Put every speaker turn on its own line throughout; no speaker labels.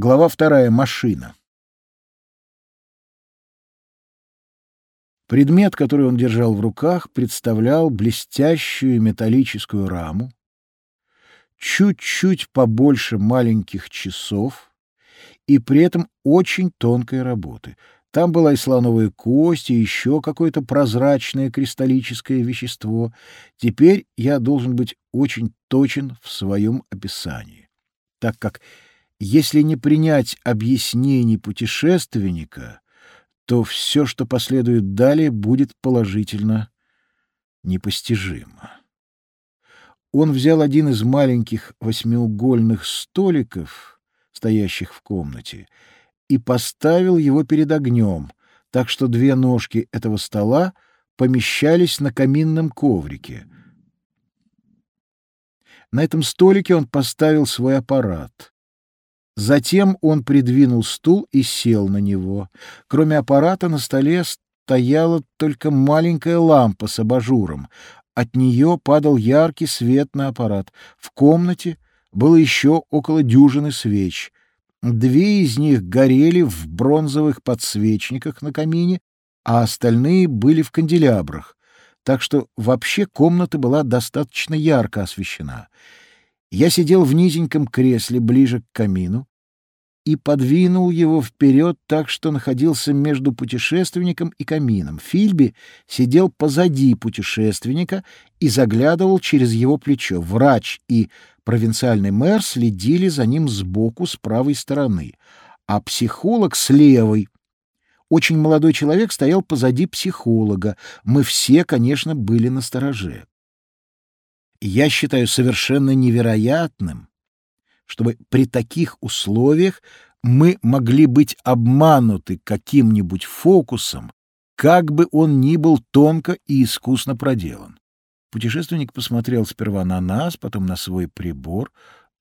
Глава вторая. Машина. Предмет, который он держал в руках, представлял блестящую металлическую раму, чуть-чуть побольше маленьких часов и при этом очень тонкой работы. Там была и слоновая кость, и еще какое-то прозрачное кристаллическое вещество. Теперь я должен быть очень точен в своем описании, так как если не принять объяснений путешественника, то все, что последует далее, будет положительно непостижимо. Он взял один из маленьких восьмиугольных столиков, стоящих в комнате, и поставил его перед огнем, так что две ножки этого стола помещались на каминном коврике. На этом столике он поставил свой аппарат. Затем он придвинул стул и сел на него. Кроме аппарата на столе стояла только маленькая лампа с абажуром. От нее падал яркий свет на аппарат. В комнате было еще около дюжины свеч. Две из них горели в бронзовых подсвечниках на камине, а остальные были в канделябрах, так что вообще комната была достаточно ярко освещена. Я сидел в низеньком кресле ближе к камину и подвинул его вперед так, что находился между путешественником и камином. Фильби сидел позади путешественника и заглядывал через его плечо. Врач и провинциальный мэр следили за ним сбоку с правой стороны, а психолог с левой. Очень молодой человек стоял позади психолога. Мы все, конечно, были на стороже. Я считаю совершенно невероятным, чтобы при таких условиях мы могли быть обмануты каким-нибудь фокусом, как бы он ни был тонко и искусно проделан. Путешественник посмотрел сперва на нас, потом на свой прибор.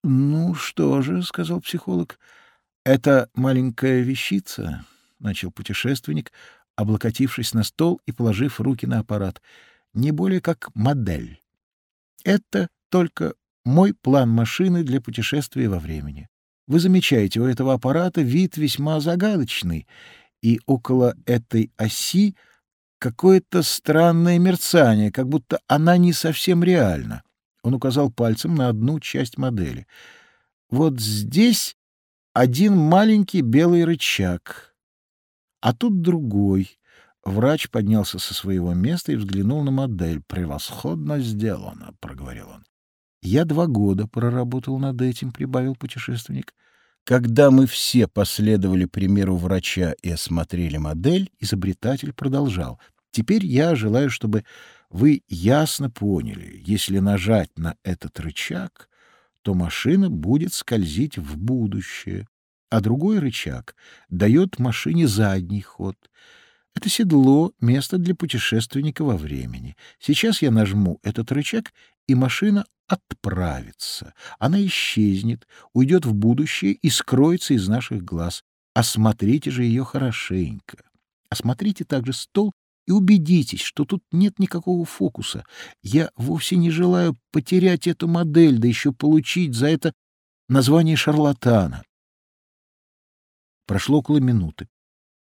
«Ну что же», — сказал психолог, — «это маленькая вещица», — начал путешественник, облокотившись на стол и положив руки на аппарат, — «не более как модель. Это только мой план машины для путешествия во времени. Вы замечаете, у этого аппарата вид весьма загадочный, и около этой оси какое-то странное мерцание, как будто она не совсем реальна. Он указал пальцем на одну часть модели. Вот здесь один маленький белый рычаг, а тут другой. Врач поднялся со своего места и взглянул на модель. «Превосходно сделано», — проговорил он. Я два года проработал над этим, прибавил путешественник. Когда мы все последовали примеру врача и осмотрели модель, изобретатель продолжал. Теперь я желаю, чтобы вы ясно поняли, если нажать на этот рычаг, то машина будет скользить в будущее, а другой рычаг дает машине задний ход. Это седло — место для путешественника во времени. Сейчас я нажму этот рычаг, и машина отправится. Она исчезнет, уйдет в будущее и скроется из наших глаз. Осмотрите же ее хорошенько. Осмотрите также стол и убедитесь, что тут нет никакого фокуса. Я вовсе не желаю потерять эту модель, да еще получить за это название шарлатана. Прошло около минуты.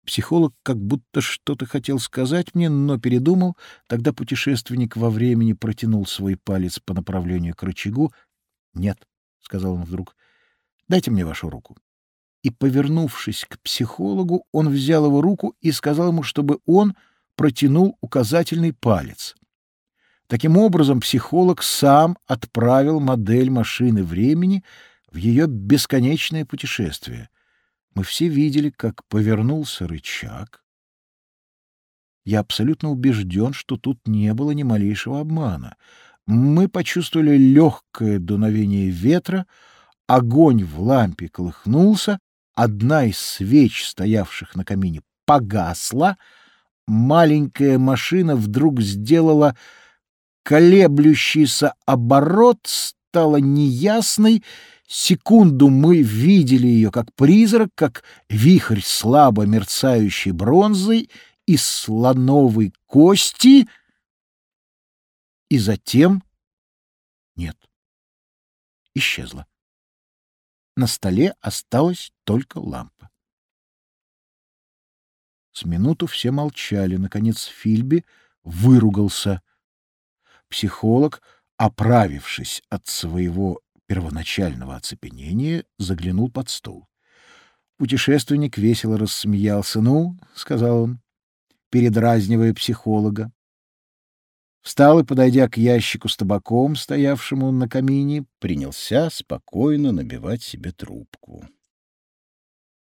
Психолог как будто что-то хотел сказать мне, но передумал. Тогда путешественник во времени протянул свой палец по направлению к рычагу. «Нет», — сказал он вдруг, — «дайте мне вашу руку». И, повернувшись к психологу, он взял его руку и сказал ему, чтобы он протянул указательный палец. Таким образом, психолог сам отправил модель машины времени в ее бесконечное путешествие — мы все видели, как повернулся рычаг. Я абсолютно убежден, что тут не было ни малейшего обмана. Мы почувствовали легкое дуновение ветра, огонь в лампе колыхнулся, одна из свеч, стоявших на камине, погасла, маленькая машина вдруг сделала колеблющийся оборот, стала неясной Секунду мы видели ее как призрак, как вихрь слабо мерцающей бронзой из слоновой кости, и затем нет, исчезла. На столе осталась только лампа. С минуту все молчали. Наконец Фильби выругался. Психолог, оправившись от своего первоначального оцепенения, заглянул под стол. Путешественник весело рассмеялся. «Ну», — сказал он, передразнивая психолога. Встал и, подойдя к ящику с табаком, стоявшему на камине, принялся спокойно набивать себе трубку.